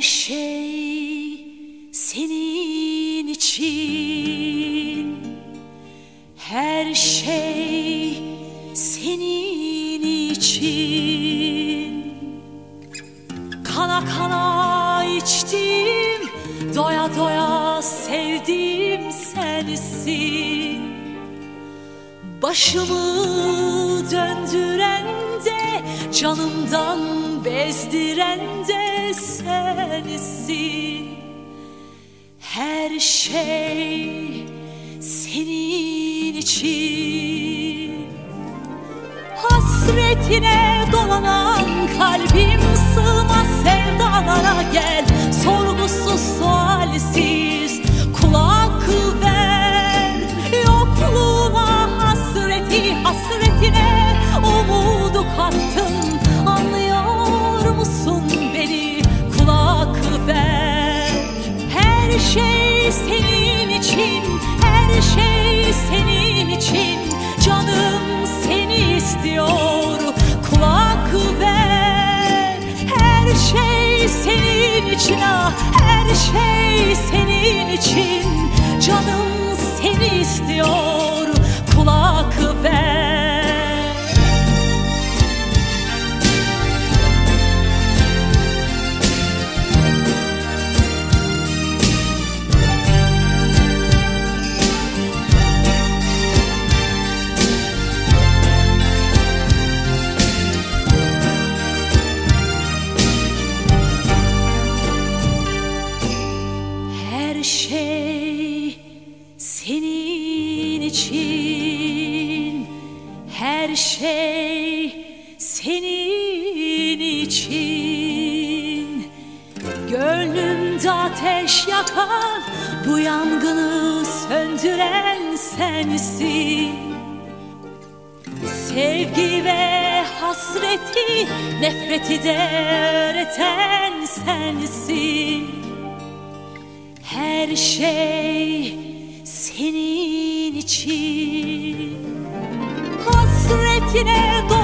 Her şey senin için. Her şey senin için. Kana kana içtim Doya doya sevdim sensin. Başımı döndüren de Canımdan bezdiren de sensin. Her şey senin için. Hasretine dolanan kalbim sığmaz sevdalara gel. Sorgusuz sualsiz şey senin için. Canım seni istiyor için Her şey senin için. Gönlümde ateş yakan Bu yangını söndüren sensin. Sevgi ve hasreti Nefreti de öğreten sensin. Her şey senin için. Hasretine sığmaz